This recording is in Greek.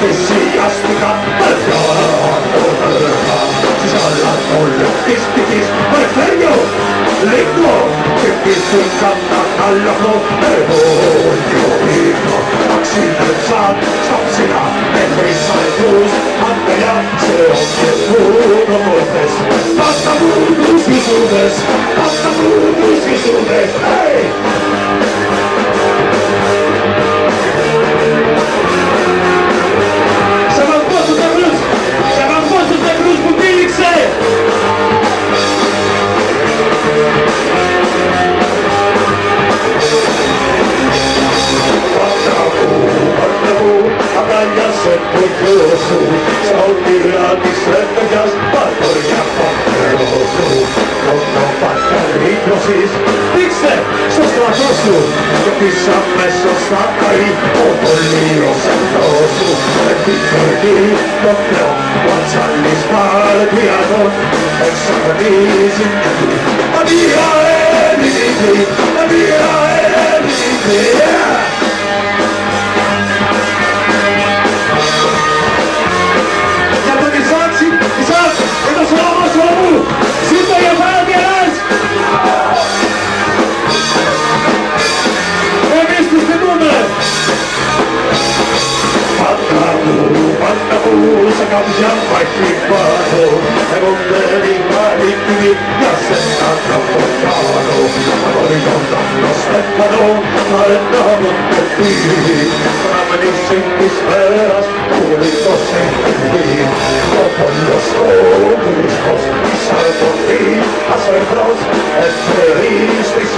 θυσίας που είχα παιδιά αγωνέρα στις αλλαγολευτής πηγής περιφέρειο και πήθηκα να χαλαθώ στα ψηλά μέχρι σαϊτούς αμπελιά σε όποιες προπορτές Πάτα μου τους γησούδες, πάστα μου τους γησούδες, hey! σε προκλώσω Στον πυρά της φρέντεγκας παγωριά παγωρώσω Όνο παγκαλύπωσης δείξτε στο στρατό σου. Και της αμέσως θα καεί ο πολύος το θεό που ατσαλείς παρτιάτων Εξαρτίζει Ακούς κάποια μάχη πάνω σε σάτα πορτάνω Απορριζόντα προς πέτανο Μα ένα μοντετή Αναμνήσει της μέρας που λίγο συμβεί Ο πόνος ο βρίσκος της αρκοφής Ας της